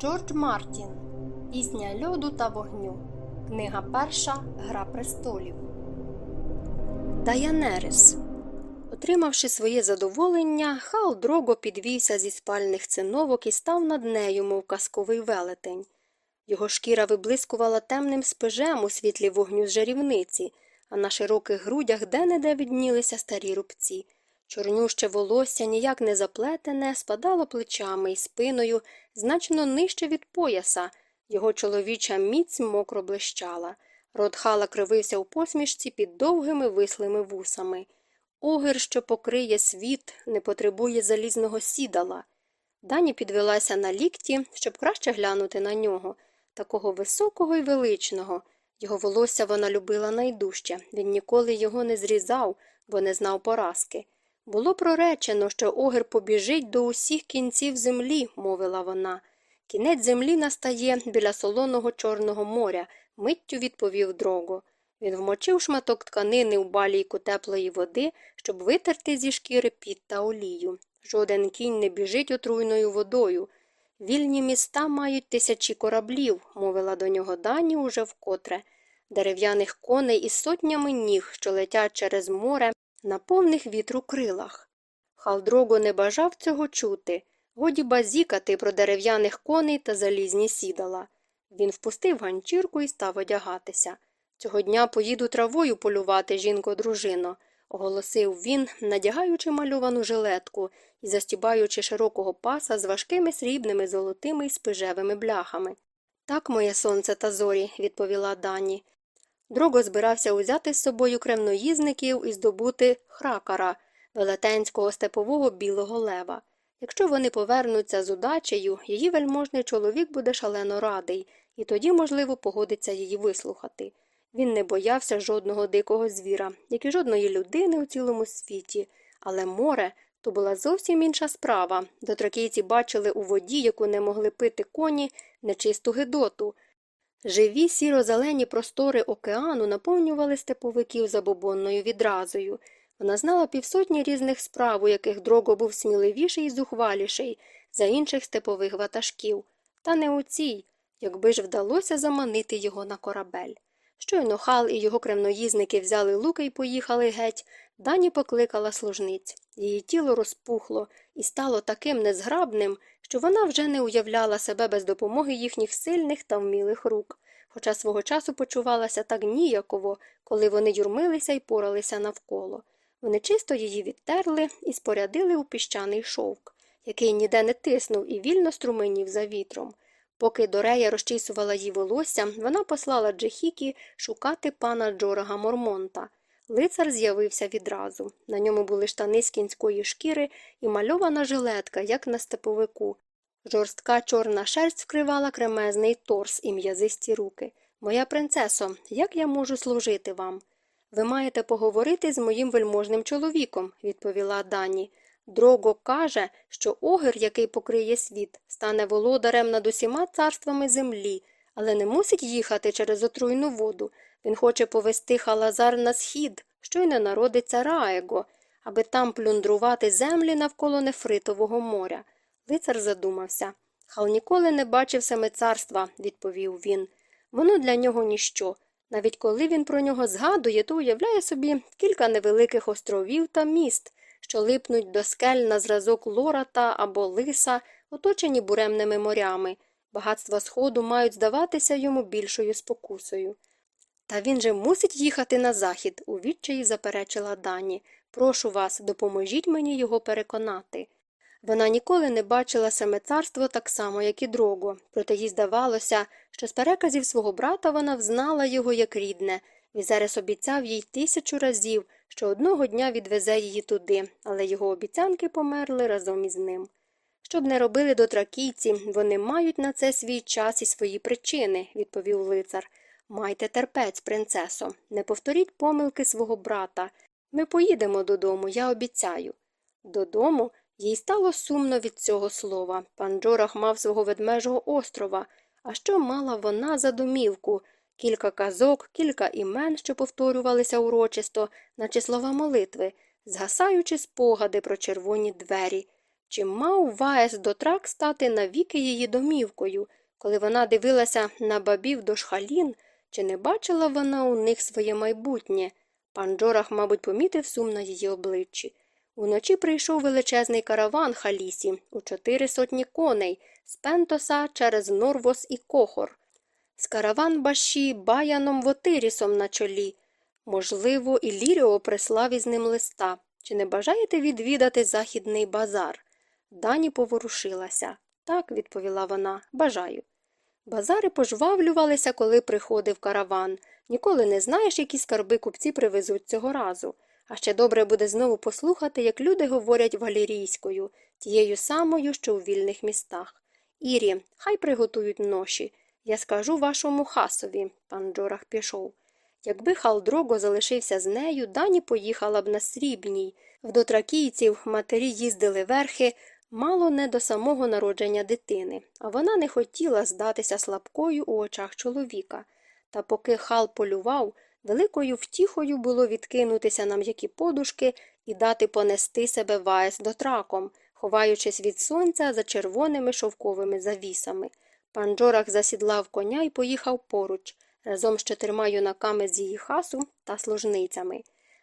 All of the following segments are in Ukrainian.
Джордж Мартін Пісня льоду та вогню. Книга перша Гра престолів. Даянерис. Отримавши своє задоволення, Хал Дрого підвівся зі спальних циновок і став над нею, мов казковий велетень. Його шкіра виблискувала темним спежем у світлі вогню з жарівниці, а на широких грудях де-не-де віднілися старі рубці. Чорнюще волосся, ніяк не заплетене, спадало плечами і спиною значно нижче від пояса, його чоловіча міць мокро блищала. Рот хала кривився у посмішці під довгими вислими вусами. Огир, що покриє світ, не потребує залізного сідала. Дані підвелася на лікті, щоб краще глянути на нього, такого високого і величного. Його волосся вона любила найдужче, він ніколи його не зрізав, бо не знав поразки. Було проречено, що огір побіжить до усіх кінців землі, мовила вона. Кінець землі настає біля солоного Чорного моря, миттю відповів дрого. Він вмочив шматок тканини у балійку теплої води, щоб витерти зі шкіри піт та олію. Жоден кінь не біжить отруйною водою. Вільні міста мають тисячі кораблів, мовила до нього дані уже вкотре, дерев'яних коней із сотнями ніг, що летять через море на повних вітру крилах. Халдрого не бажав цього чути. Годі базікати про дерев'яних коней та залізні сідала. Він впустив ганчірку і став одягатися. Цього дня поїду травою полювати, жінко, дружино, оголосив він, надягаючи малювану жилетку і застібаючи широкого паса з важкими срібними золотими і спижевими бляхами. Так, моє сонце та зорі, відповіла Дані. Дрого збирався узяти з собою кремноїзників і здобути хракара, велетенського степового білого лева. Якщо вони повернуться з удачею, її вельможний чоловік буде шалено радий, і тоді, можливо, погодиться її вислухати. Він не боявся жодного дикого звіра, як і жодної людини у цілому світі, але море то була зовсім інша справа. Дотракійці бачили у воді, яку не могли пити коні, нечисту гидоту. Живі сіро-зелені простори океану наповнювали степовиків забобонною відразою. Вона знала півсотні різних справ, у яких дрого був сміливіший і зухваліший за інших степових ватажків, та не у цій, якби ж вдалося заманити його на корабель. Щойно хал і його кремноїзники взяли луки і поїхали геть, дані покликала служниць. Її тіло розпухло і стало таким незграбним, що вона вже не уявляла себе без допомоги їхніх сильних та вмілих рук, хоча свого часу почувалася так ніяково, коли вони юрмилися і поралися навколо. Вони чисто її відтерли і спорядили у піщаний шовк, який ніде не тиснув і вільно струменів за вітром. Поки Дорея розчісувала їй волосся, вона послала Джехікі шукати пана Джорага Мормонта. Лицар з'явився відразу. На ньому були штани з кінської шкіри і мальована жилетка, як на степовику. Жорстка чорна шерсть вкривала кремезний торс і м'язисті руки. Моя принцесо, як я можу служити вам? Ви маєте поговорити з моїм вельможним чоловіком, відповіла Дані. Дрого каже, що огир, який покриє світ, стане володарем над усіма царствами землі, але не мусить їхати через отруйну воду. Він хоче повести халазар на схід, що й не народиться Раего, аби там плюндрувати землі навколо нефритового моря. Лицар задумався. Хал ніколи не бачив саме царства, відповів він. Воно для нього ніщо. Навіть коли він про нього згадує, то уявляє собі кілька невеликих островів та міст, що липнуть до скель на зразок лората або лиса, оточені буремними морями. Багатства сходу мають здаватися йому більшою спокусою. Та він же мусить їхати на захід, у відчаї заперечила Дані. Прошу вас, допоможіть мені його переконати. Вона ніколи не бачила саме царство так само, як і дрого, проте їй здавалося, що з переказів свого брата вона взнала його як рідне. Візерес обіцяв їй тисячу разів, що одного дня відвезе її туди, але його обіцянки померли разом із ним. Щоб не робили дотракійці, вони мають на це свій час і свої причини, відповів лицар. Майте терпець, принцесо, не повторіть помилки свого брата. Ми поїдемо додому, я обіцяю. Додому їй стало сумно від цього слова. Пан Джорах мав свого ведмежого острова. А що мала вона за домівку? Кілька казок, кілька імен, що повторювалися урочисто, наче слова молитви, згасаючи спогади про червоні двері. Чи мав Ваес Дотрак стати навіки її домівкою, коли вона дивилася на бабів до шхалін, чи не бачила вона у них своє майбутнє? Пан Джорах, мабуть, помітив сум на її обличчі. Уночі прийшов величезний караван Халісі у чотири сотні коней з Пентоса через Норвос і Кохор, з караван Баші Баяном Вотирісом на чолі. Можливо, і Ліріо прислав із ним листа. Чи не бажаєте відвідати західний базар? Дані поворушилася. Так, відповіла вона, бажаю. Базари пожвавлювалися, коли приходив караван. Ніколи не знаєш, які скарби купці привезуть цього разу. А ще добре буде знову послухати, як люди говорять валірійською, тією самою, що у вільних містах. Ірі, хай приготують ноші. Я скажу вашому хасові, пан Джорах пішов. Якби Халдрого залишився з нею, дані поїхала б на срібній. В дотракійців матері їздили верхи, мало не до самого народження дитини, а вона не хотіла здатися слабкою у очах чоловіка. Та поки хал полював, великою втіхою було відкинутися на м'які подушки і дати понести себе ваєс дотраком, ховаючись від сонця за червоними шовковими завісами. Пан Джорах засідлав коня і поїхав поруч, разом з чотирма юнаками з її хасу та служницями.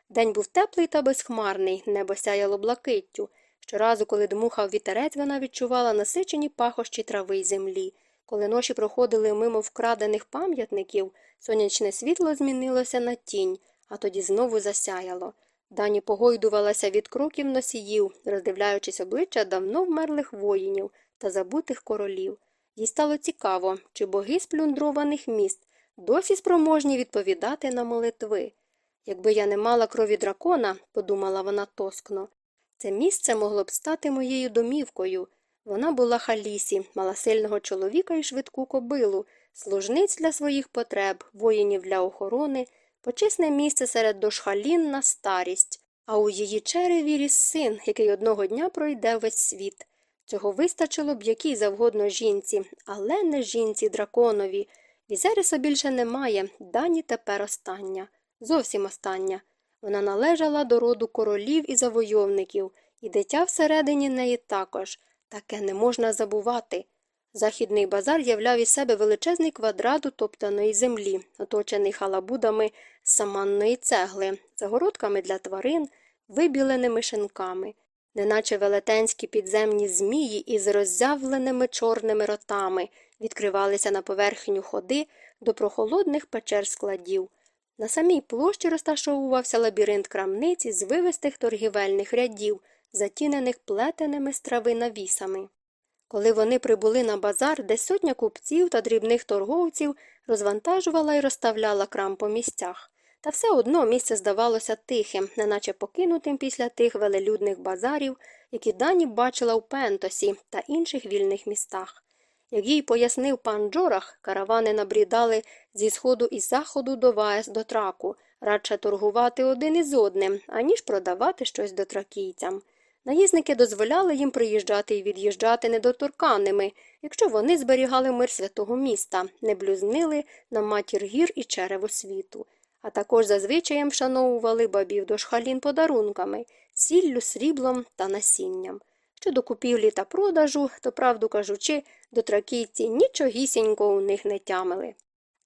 День був теплий та безхмарний, небо сяяло блакиттю. Щоразу, коли дмухав вітерець, вона відчувала насичені пахощі трави й землі. Коли ноші проходили мимо вкрадених пам'ятників, сонячне світло змінилося на тінь, а тоді знову засяяло. Дані погойдувалася від кроків носіїв, роздивляючись обличчя давно вмерлих воїнів та забутих королів. Їй стало цікаво, чи боги сплюндрованих міст досі спроможні відповідати на молитви. Якби я не мала крові дракона, подумала вона тоскно, це місце могло б стати моєю домівкою. Вона була халісі, мала сильного чоловіка і швидку кобилу, служниць для своїх потреб, воїнів для охорони, почесне місце серед дошхалін на старість, а у її череві ріс син, який одного дня пройде весь світ. Цього вистачило б якій завгодно жінці, але не жінці драконові. Візериса більше немає, дані тепер остання. Зовсім остання. Вона належала до роду королів і завойовників, і дитя всередині неї також. Таке не можна забувати. Західний базар являв із себе величезний квадрат утоптаної землі, оточений халабудами саманної цегли, загородками для тварин, вибіленими шинками, неначе велетенські підземні змії із роззявленими чорними ротами відкривалися на поверхню ходи до прохолодних печер складів. На самій площі розташовувався лабіринт крамниці з вивистих торгівельних рядів, затінених плетеними з трави навісами. Коли вони прибули на базар, де сотня купців та дрібних торговців розвантажувала і розставляла крам по місцях. Та все одно місце здавалося тихим, неначе покинутим після тих велелюдних базарів, які дані бачила у Пентосі та інших вільних містах. Як їй пояснив пан Джорах, каравани набрідали зі сходу і заходу до Ваес до траку, радше торгувати один із одним, аніж продавати щось дотракійцям. Наїзники дозволяли їм приїжджати і від'їжджати недоторканими, якщо вони зберігали мир святого міста, не блюзнили на матір гір і черево світу, а також зазвичаєм вшановували бабів до шхалін подарунками, сіллю, сріблом та насінням. Щодо купівлі та продажу, то, правду кажучи, дотракійці нічогісінько у них не тямили.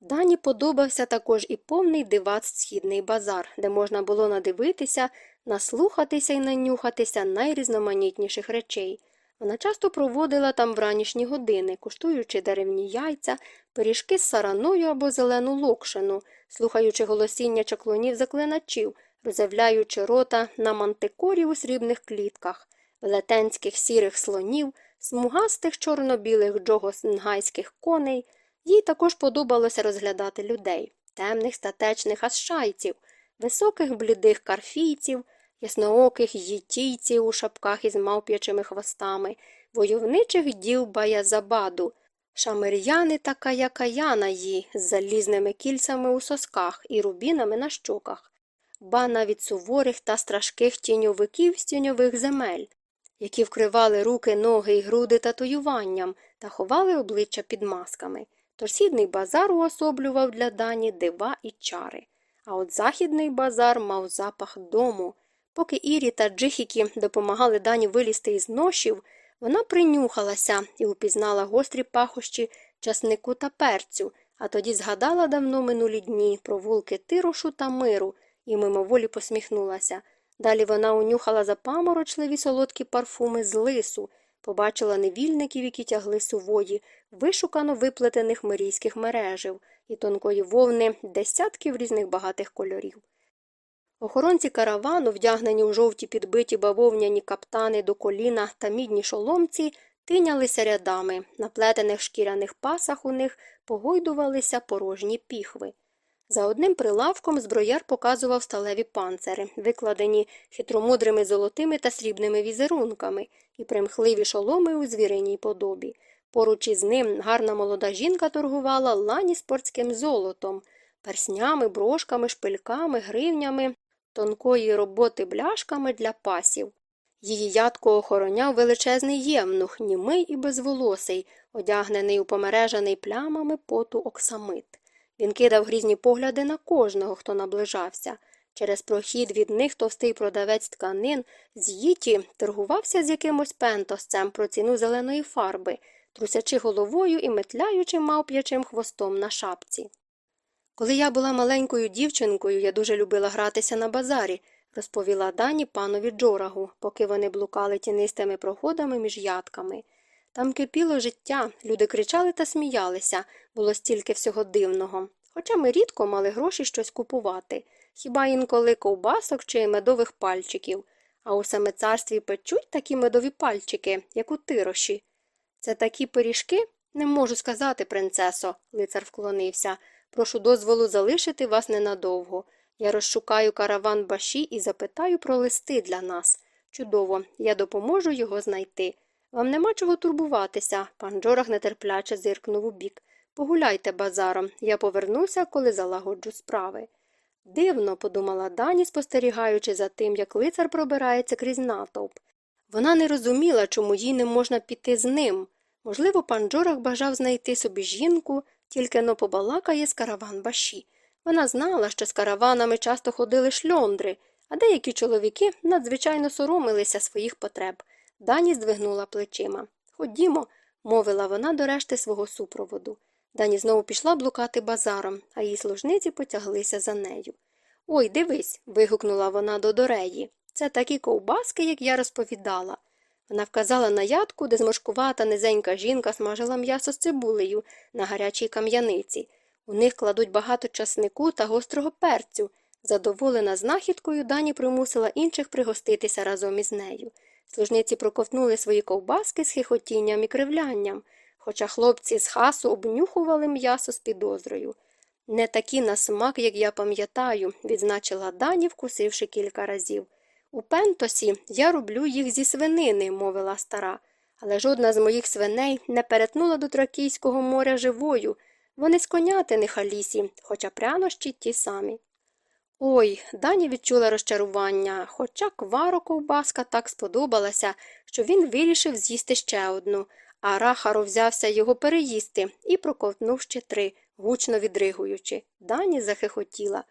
Дані подобався також і повний дивац східний базар, де можна було надивитися, наслухатися і нанюхатися найрізноманітніших речей. Вона часто проводила там вранішні години, куштуючи деревні яйця, пиріжки з сараною або зелену локшину, слухаючи голосіння чаклунів заклиначів, розявляючи рота на мантикорів у срібних клітках, велетенських сірих слонів, смугастих чорно-білих джогоснгайських коней. Їй також подобалося розглядати людей темних статечних асшайців, високих блідих карфійців, яснооких їтійців у шапках із мавп'ячими хвостами, войовничих дів Баязабаду, шамир'яни та каякаянаї з залізними кільцями у сосках і рубінами на щоках, ба навіть суворих та страшких тіньовиків з тіньових земель, які вкривали руки, ноги і груди татуюванням та ховали обличчя під масками. Тож базар уособлював для дані дива і чари. А от західний базар мав запах дому. Поки Ірі та Джихікі допомагали Дані вилізти із ношів, вона принюхалася і упізнала гострі пахощі часнику та перцю, а тоді згадала давно минулі дні про вулки тирошу та миру і мимоволі посміхнулася. Далі вона унюхала запаморочливі солодкі парфуми з лису, побачила невільників, які тягли сувої, вишукано виплетених мирійських мережів і тонкої вовни десятків різних багатих кольорів. Охоронці каравану, вдягнені у жовті підбиті бавовняні каптани до коліна та мідні шоломці, тинялися рядами, на плетених шкіряних пасах у них погойдувалися порожні піхви. За одним прилавком зброяр показував сталеві панцири, викладені хитромудрими золотими та срібними візерунками і примхливі шоломи у звіриній подобі. Поруч із ним гарна молода жінка торгувала ланіспортським золотом, перснями, брошками, шпильками, гривнями, тонкої роботи бляшками для пасів. Її ядко охороняв величезний євнух, німий і безволосий, одягнений у помережаний плямами поту оксамит. Він кидав грізні погляди на кожного, хто наближався. Через прохід від них товстий продавець тканин з їті торгувався з якимось пентосцем про ціну зеленої фарби, трусячи головою і метляючи мавп'ячим хвостом на шапці. Коли я була маленькою дівчинкою, я дуже любила гратися на базарі, розповіла Дані панові Джорагу, поки вони блукали тінистими проходами між ядками. Там кипіло життя, люди кричали та сміялися, було стільки всього дивного. Хоча ми рідко мали гроші щось купувати, хіба інколи ковбасок чи медових пальчиків, а у саме царстві печуть такі медові пальчики, як у тироші. Це такі пиріжки? Не можу сказати, принцесо, лицар вклонився. Прошу дозволу залишити вас ненадовго. Я розшукаю караван баші і запитаю про листи для нас. Чудово, я допоможу його знайти. Вам нема чого турбуватися, пан Джорах нетерпляче зиркнув у бік. Погуляйте базаром, я повернуся, коли залагоджу справи. Дивно, подумала Дані, спостерігаючи за тим, як лицар пробирається крізь натовп. Вона не розуміла, чому їй не можна піти з ним. Можливо, пан Джорах бажав знайти собі жінку, тільки но побалакає з караван баші. Вона знала, що з караванами часто ходили шльондри, а деякі чоловіки надзвичайно соромилися своїх потреб. Дані здвигнула плечима. Ходімо, мовила вона до решти свого супроводу. Дані знову пішла блукати базаром, а її служниці потяглися за нею. Ой, дивись. вигукнула вона до Дореї. Це такі ковбаски, як я розповідала. Вона вказала на ядку, де зморшкувата низенька жінка смажила м'ясо з цибулею на гарячій кам'яниці. У них кладуть багато часнику та гострого перцю. Задоволена знахідкою, дані примусила інших пригоститися разом із нею. Служниці проковтнули свої ковбаски з хихотінням і кривлянням, хоча хлопці з хасу обнюхували м'ясо з підозрою. Не такі на смак, як я пам'ятаю, відзначила дані, вкусивши кілька разів. У пентосі я роблю їх зі свинини, мовила стара, але жодна з моїх свиней не перетнула до Тракійського моря живою. Вони з конятини халісі, хоча прянощі ті самі. Ой, Дані відчула розчарування, хоча кваро ковбаска так сподобалася, що він вирішив з'їсти ще одну, а рахаро взявся його переїсти і проковтнув ще три, гучно відригуючи. Дані захихотіла.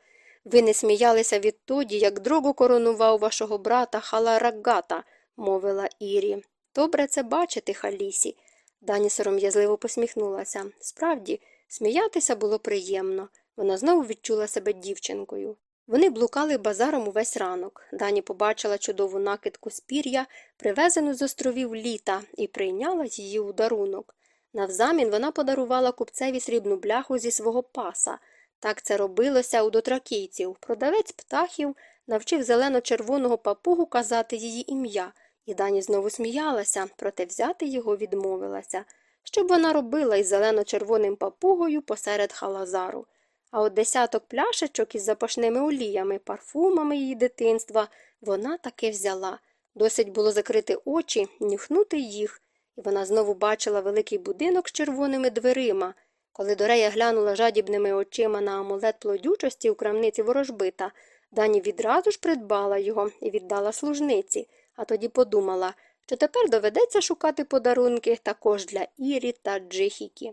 Ви не сміялися відтоді, як дрогу коронував вашого брата Халарагата, мовила Ірі. Добре це бачити, Халісі. Дані сором'язливо посміхнулася. Справді, сміятися було приємно. Вона знову відчула себе дівчинкою. Вони блукали базаром увесь ранок. Дані побачила чудову накидку з пір'я, привезену з островів літа, і прийняла її у дарунок. Навзамін вона подарувала купцеві срібну бляху зі свого паса. Так це робилося у дотракійців. Продавець птахів навчив зелено-червоного папугу казати її ім'я, і Дані знову сміялася, проте взяти його відмовилася. Що б вона робила із зелено-червоним папугою посеред халазару. А от десяток пляшечок із запашними оліями, парфумами її дитинства вона таки взяла. Досить було закрити очі, нюхнути їх, і вона знову бачила великий будинок з червоними дверима. Коли Дорея глянула жадібними очима на амулет плодючості у крамниці ворожбита, Дані відразу ж придбала його і віддала служниці, а тоді подумала, що тепер доведеться шукати подарунки також для Ірі та Джихікі.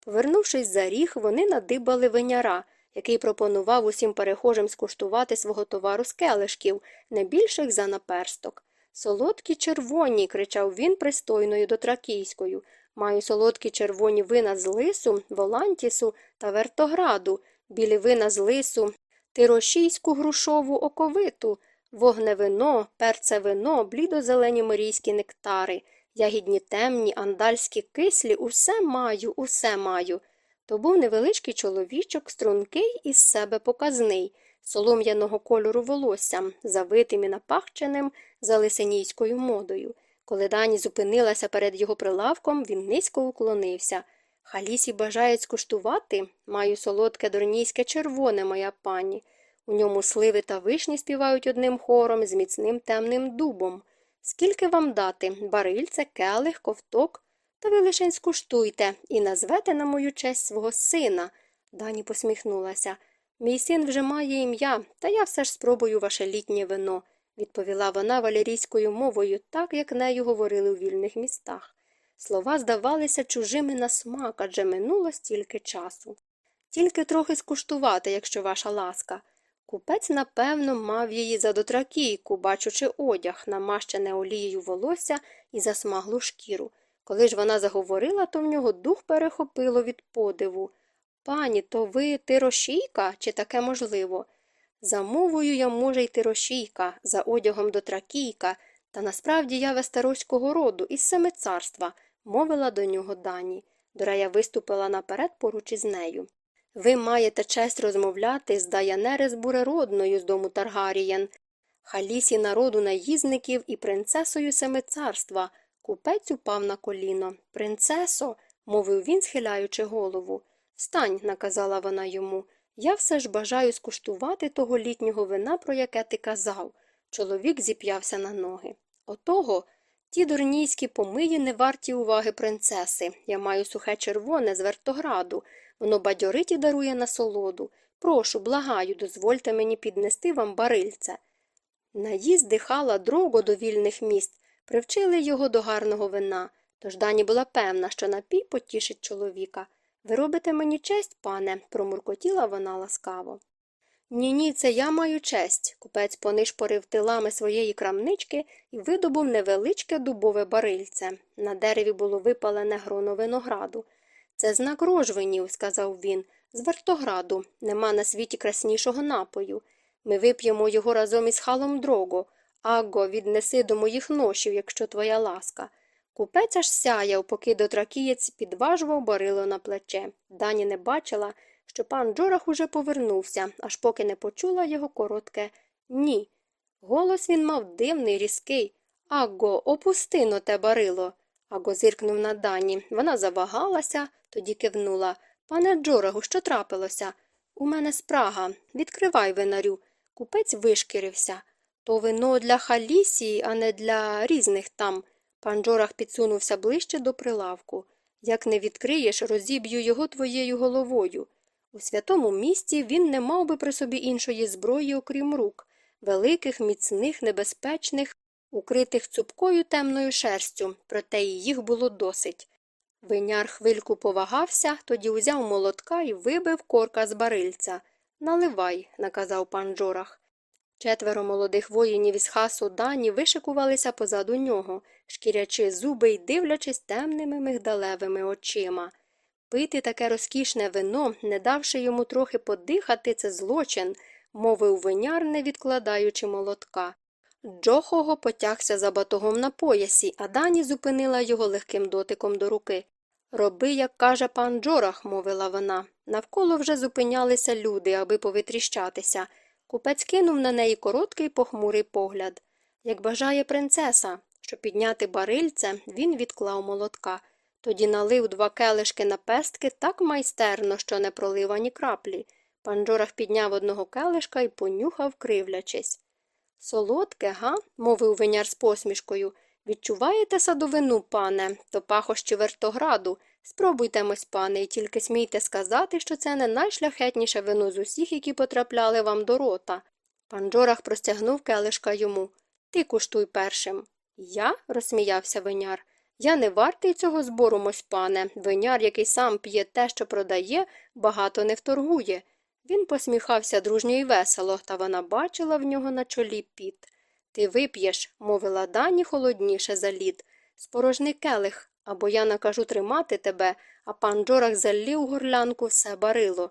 Повернувшись за ріг, вони надибали виняра, який пропонував усім перехожим скуштувати свого товару з келишків, не більших за наперсток. Солодкі червоні, кричав він пристойною дотракійською. Маю солодкі червоні вина з лису, волантісу та вертограду, білі вина з лису, тирошійську грушову оковиту, вогневино, перцевино, блідо-зелені морійські нектари, ягідні темні, андальські кислі, усе маю, усе маю. То був невеличкий чоловічок, стрункий із себе показний, солом'яного кольору волоссям, завитим і напахченим залисенійською модою. Коли Дані зупинилася перед його прилавком, він низько уклонився. Халісі бажають скуштувати? Маю солодке дорнійське червоне, моя пані. У ньому сливи та вишні співають одним хором з міцним темним дубом. Скільки вам дати барильце, келих, ковток? Та ви лишень скуштуйте і назвете на мою честь свого сина. Дані посміхнулася. Мій син вже має ім'я, та я все ж спробую ваше літнє вино, відповіла вона валерійською мовою, так як нею говорили у вільних містах. Слова здавалися чужими на смак, адже минуло стільки часу. Тільки трохи скуштувати, якщо ваша ласка. Купець, напевно, мав її за дотракійку, бачучи одяг, намащене олією волосся і засмаглу шкіру. Коли ж вона заговорила, то в нього дух перехопило від подиву. Пані, то ви тирошійка, чи таке можливо? За мовою я, може, й тирошійка, за одягом дотракійка, та насправді я вестероського роду, із семи царства, мовила до нього дані. Дорая виступила наперед поруч із нею. Ви маєте честь розмовляти з Даянерес Буреродною з дому Таргарієн, халісі народу наїзників і принцесою семи царства. Купець упав на коліно. Принцесо, мовив він, схиляючи голову. Встань, наказала вона йому. Я все ж бажаю скуштувати того літнього вина, про яке ти казав. Чоловік зіп'явся на ноги. Отого ті дурнійські помиї не варті уваги принцеси. Я маю сухе червоне з вертограду. Воно бадьорить і дарує насолоду. Прошу, благаю, дозвольте мені піднести вам барильце. Наїзд дихала дрого до вільних міст, привчили його до гарного вина, тож дані була певна, що напій потішить чоловіка. Ви робите мені честь, пане, промуркотіла вона ласкаво. Ні, ні, це я маю честь. Купець понишпорив тилами своєї крамнички і видобув невеличке дубове барильце. На дереві було випалене гроно винограду. Це знак рожвинів, сказав він, з вертограду. Нема на світі краснішого напою. Ми вип'ємо його разом із халом дрого. Агго, віднеси до моїх ношів, якщо твоя ласка. Купець аж сяяв, поки дотракієць підважував барило на плече. Дані не бачила, що пан Джорах уже повернувся, аж поки не почула його коротке ні. Голос він мав дивний, різкий. Агго, опусти но те барило. Аго зиркнув на Дані. Вона завагалася, тоді кивнула. Пане Джорагу, що трапилося? У мене спрага. Відкривай винарю. Купець вишкірився. То вино для халісії, а не для різних там. Пан Джорах підсунувся ближче до прилавку. Як не відкриєш, розіб'ю його твоєю головою. У святому місті він не мав би при собі іншої зброї, окрім рук, великих, міцних, небезпечних, укритих цупкою темною шерстю, проте і їх було досить. Виняр хвильку повагався, тоді узяв молотка і вибив корка з барильця. Наливай, наказав пан Джорах. Четверо молодих воїнів із хасу дані вишикувалися позаду нього, шкірячи зуби й дивлячись темними мигдалевими очима. Пити таке розкішне вино, не давши йому трохи подихати, це злочин, мовив виняр, не відкладаючи молотка. Джохого потягся за батогом на поясі, а дані зупинила його легким дотиком до руки. Роби, як каже пан Джорах, мовила вона. Навколо вже зупинялися люди, аби повитріщатися. Купець кинув на неї короткий похмурий погляд. Як бажає принцеса, щоб підняти барильце, він відклав молотка. Тоді налив два келишки на пестки так майстерно, що не пролив ані краплі. Панджорах підняв одного келишка і понюхав, кривлячись. Солодке, га? мовив виняр з посмішкою. Відчуваєте садовину, пане, то пахощі вертограду. Спробуйте мось, пане, і тільки смійте сказати, що це не найшляхетніше вино з усіх, які потрапляли вам до рота. Пан Джорах простягнув келишка йому. Ти куштуй першим. Я? розсміявся виняр. Я не вартий цього збору, мось пане. Виняр, який сам п'є те, що продає, багато не вторгує. Він посміхався дружньо і весело, та вона бачила в нього на чолі піт. Ти вип'єш, мовила дані холодніше за лід. Спорожни келих, або я накажу тримати тебе, а пан Джорах заллє горлянку все барило.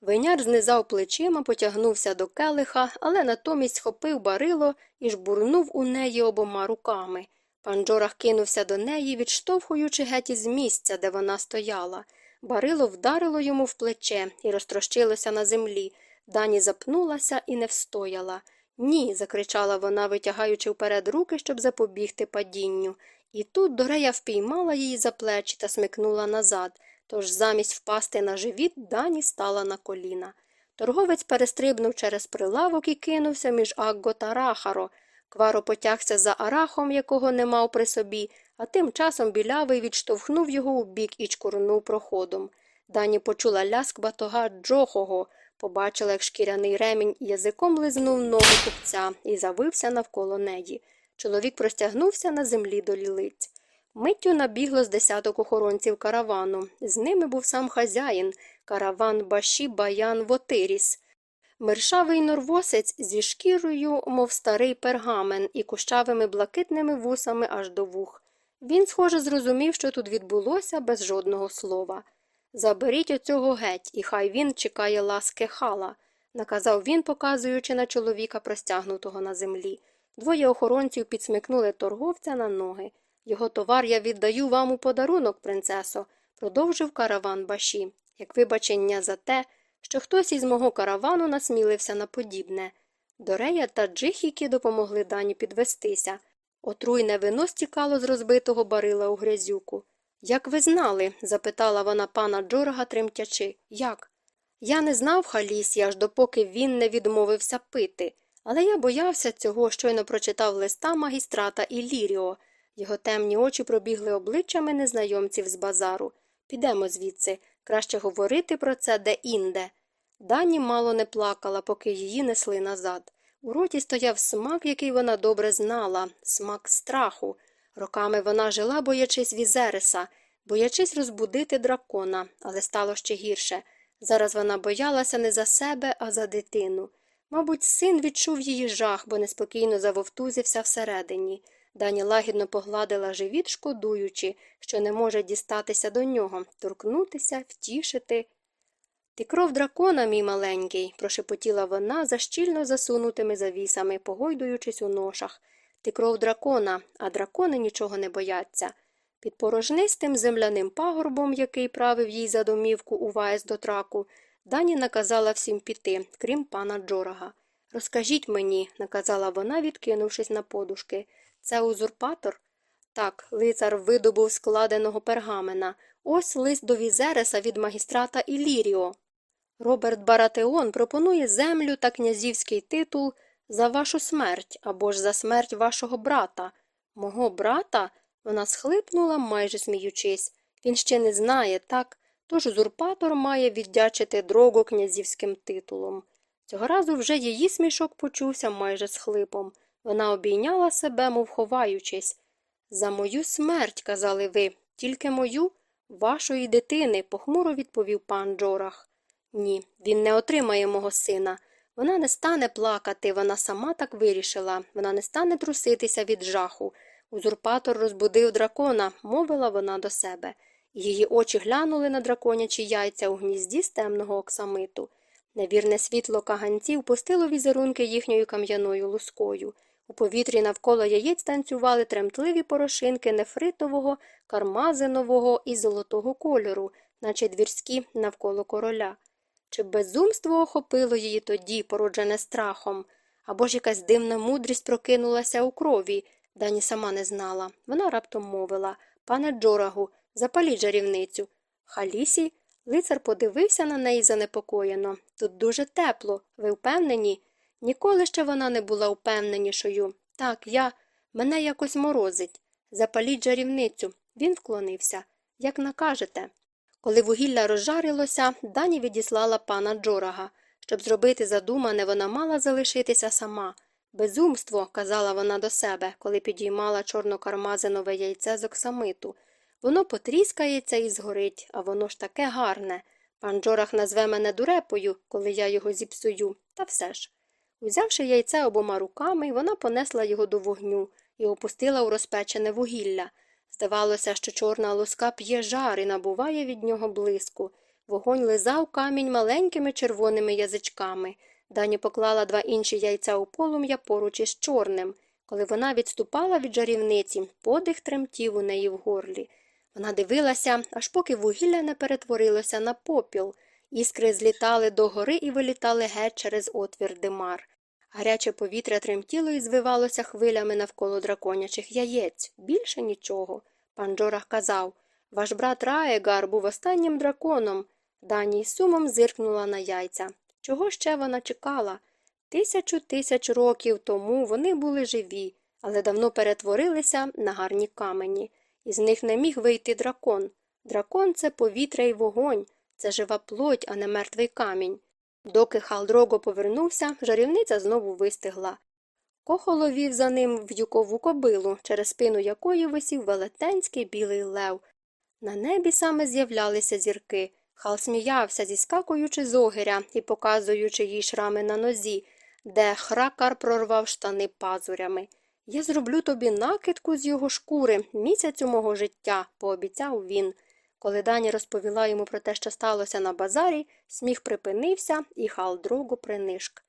Виняр знизав плечима, потягнувся до келиха, але натомість схопив барило і жбурнув у неї обома руками. Пан Джорах кинувся до неї, відштовхуючи геть із місця, де вона стояла. Барило вдарило йому в плече і розтрощилося на землі. Дані запнулася і не встояла. Ні, закричала вона, витягаючи вперед руки, щоб запобігти падінню. І тут Дорея впіймала її за плечі та смикнула назад, тож замість впасти на живіт Дані стала на коліна. Торговець перестрибнув через прилавок і кинувся між Агго та Рахаро. Кваро потягся за арахом, якого не мав при собі, а тим часом білявий відштовхнув його у бік і чкурнув проходом. Дані почула ляск батога Джохого, побачила, як шкіряний ремінь язиком лизнув ноги купця і завився навколо неї. Чоловік простягнувся на землі до лілиць. Миттю набігло з десяток охоронців каравану. З ними був сам хазяїн, караван Баші Баян Вотиріс. Мершавий норвосець зі шкірою, мов старий пергамен, і кущавими блакитними вусами аж до вух. Він, схоже, зрозумів, що тут відбулося без жодного слова. Заберіть оцього геть, і хай він чекає ласки хала, наказав він, показуючи на чоловіка, простягнутого на землі. Двоє охоронців підсмикнули торговця на ноги. Його товар я віддаю вам у подарунок, принцесо, продовжив караван баші, як вибачення за те, що хтось із мого каравану насмілився на подібне. Дорея та Джихіки допомогли дані підвестися. Отруйне вино стікало з розбитого барила у грязюку. Як ви знали? запитала вона пана Джорага, тремтячи. Як? Я не знав Халісі, аж допоки він не відмовився пити, але я боявся цього, щойно прочитав листа магістрата Ілліріо. Його темні очі пробігли обличчями незнайомців з базару. Підемо звідси. Краще говорити про це де-інде. Дані мало не плакала, поки її несли назад. У роті стояв смак, який вона добре знала, смак страху. Роками вона жила, боячись Візереса, боячись розбудити дракона, але стало ще гірше. Зараз вона боялася не за себе, а за дитину. Мабуть, син відчув її жах, бо неспокійно завовтузився всередині. Дані лагідно погладила живіт, шкодуючи, що не може дістатися до нього, торкнутися, втішити. Ти кров дракона, мій маленький, прошепотіла вона за щільно засунутими завісами, погойдуючись у ношах. Ти кров дракона, а дракони нічого не бояться. Під порожнистим земляним пагорбом, який правив їй за домівку у ваєс до траку, Дані наказала всім піти, крім пана Джорага. Розкажіть мені, наказала вона, відкинувшись на подушки. Це узурпатор? Так, лицар видобув складеного пергамена. Ось лист до Візереса від магістрата Іліріо. Роберт Баратеон пропонує землю та князівський титул за вашу смерть або ж за смерть вашого брата. Мого брата? Вона схлипнула, майже сміючись. Він ще не знає, так, тож узурпатор має віддячити дрогу князівським титулом. Цього разу вже її смішок почувся майже з хлипом. Вона обійняла себе, мов ховаючись. За мою смерть, казали ви, тільки мою, вашої дитини, похмуро відповів пан Джорах. Ні, він не отримає мого сина. Вона не стане плакати, вона сама так вирішила, вона не стане труситися від жаху. Узурпатор розбудив дракона, мовила вона до себе. Її очі глянули на драконячі яйця у гнізді з темного оксамиту. Невірне світло каганців пустило візерунки їхньою кам'яною лускою. У повітрі навколо яєць танцювали тремтливі порошинки нефритового, кармазинового і золотого кольору, наче двірські навколо короля. Чи безумство охопило її тоді, породжене страхом, або ж якась дивна мудрість прокинулася у крові, дані сама не знала. Вона раптом мовила Пане Джорагу, запаліть жарівницю. Халісі, лицар подивився на неї занепокоєно. Тут дуже тепло, ви впевнені? Ніколи ще вона не була впевненішою. Так, я. Мене якось морозить. Запаліть жарівницю. Він вклонився. Як накажете. Коли вугілля розжарилося, дані відіслала пана Джорага. Щоб зробити задумане, вона мала залишитися сама. Безумство, казала вона до себе, коли підіймала чорнокармазинове яйце з оксамиту. Воно потріскається і згорить, а воно ж таке гарне. Пан Джорах назве мене дурепою, коли я його зіпсую, та все ж. Узявши яйце обома руками, вона понесла його до вогню і опустила у розпечене вугілля. Здавалося, що чорна луска п'є жар і набуває від нього блиску. Вогонь лизав камінь маленькими червоними язичками. Дані поклала два інші яйця у полум'я поруч із чорним. Коли вона відступала від жарівниці, подих тремтів у неї в горлі. Вона дивилася, аж поки вугілля не перетворилося на попіл. Іскри злітали догори і вилітали геть через отвір димар. Гаряче повітря тремтіло і звивалося хвилями навколо драконячих яєць. Більше нічого. Пан Джорах казав Ваш брат Раегар був останнім драконом. Дані із сумом зиркнула на яйця. Чого ще вона чекала? Тисячу тисяч років тому вони були живі, але давно перетворилися на гарні камені. Із них не міг вийти дракон. Дракон це повітря й вогонь, це жива плоть, а не мертвий камінь. Доки Халдрого повернувся, жарівниця знову вистигла. Кохоло вів за ним в'юкову кобилу, через спину якої висів велетенський білий лев. На небі саме з'являлися зірки. Хал сміявся, зіскакуючи з огиря і показуючи їй шрами на нозі, де хракар прорвав штани пазурями. Я зроблю тобі накидку з його шкури місяцю мого життя, пообіцяв він. Коли Дані розповіла йому про те, що сталося на базарі, сміх припинився, і хал другу принишк.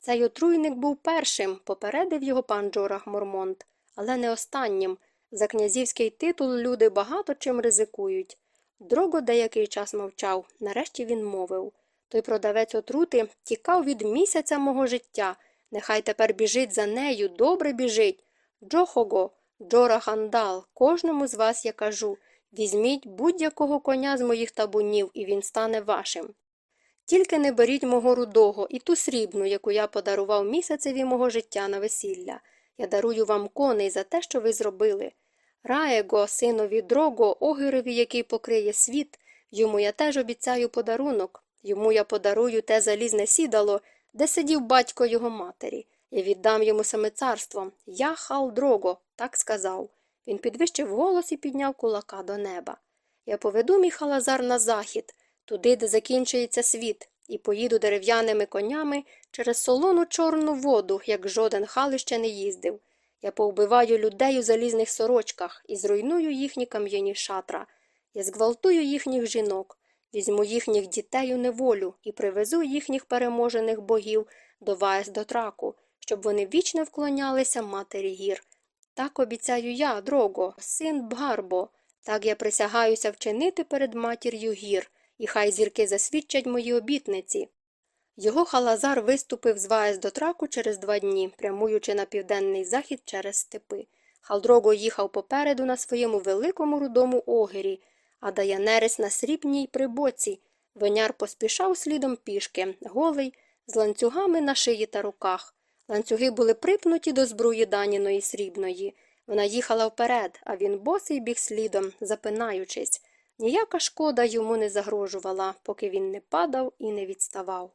Цей отруйник був першим, попередив його пан Джорах Мормонт, але не останнім. За князівський титул люди багато чим ризикують. Дрого деякий час мовчав, нарешті він мовив. Той продавець отрути тікав від місяця мого життя. Нехай тепер біжить за нею, добре біжить. Джохого, Джора Хандал, кожному з вас я кажу візьміть будь-якого коня з моїх табунів, і він стане вашим. Тільки не беріть мого рудого і ту срібну, яку я подарував місяцеві мого життя на весілля. Я дарую вам коней за те, що ви зробили. Раего, синові дрого, огирові, який покриє світ, йому я теж обіцяю подарунок. Йому я подарую те залізне сідало, де сидів батько його матері. Я віддам йому саме царство. Я хал дрого, так сказав. Він підвищив голос і підняв кулака до неба. Я поведу мій халазар на захід, туди, де закінчується світ, і поїду дерев'яними конями через солону чорну воду, як жоден хал іще не їздив. Я повбиваю людей у залізних сорочках і зруйную їхні кам'яні шатра. Я зґвалтую їхніх жінок, візьму їхніх дітей у неволю і привезу їхніх переможених богів до Ваес до траку, щоб вони вічно вклонялися матері гір. Так обіцяю я, дрого, син Бгарбо, так я присягаюся вчинити перед матір'ю гір, і хай зірки засвідчать мої обітниці. Його халазар виступив з Ваес до траку через два дні, прямуючи на південний захід через степи. Халдрого їхав попереду на своєму великому рудому огері, а Даянерис на срібній прибоці. Веняр поспішав слідом пішки, голий, з ланцюгами на шиї та руках. Ланцюги були припнуті до збруї даніної срібної. Вона їхала вперед, а він босий біг слідом, запинаючись. Ніяка шкода йому не загрожувала, поки він не падав і не відставав.